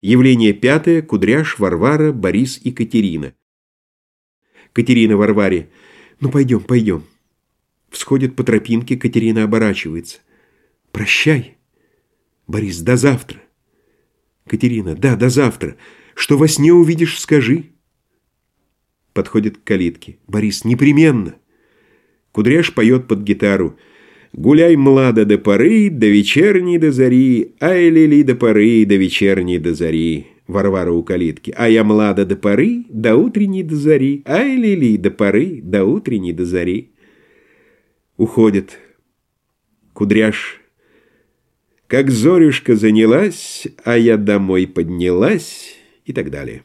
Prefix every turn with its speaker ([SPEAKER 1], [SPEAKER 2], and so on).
[SPEAKER 1] Явление пятое. Кудряш, Варвара, Борис и Катерина. Катерина Варваре. «Ну, пойдем, пойдем». Всходит по тропинке, Катерина оборачивается. «Прощай». Борис. «До завтра». Катерина. «Да, до завтра. Что во сне увидишь, скажи». Подходит к калитке. Борис. «Непременно». Кудряш поет под гитару. Гуляй, млада, до поры, до вечерней до зари, ай, лили, до поры, до вечерней до зари. Варвара у калитки. А я млада до поры, до утренней до зари, ай, лили, до поры, до утренней до зари. Уходит. Кудряш. Как зорюшка занялась, а я домой поднялась и так далее.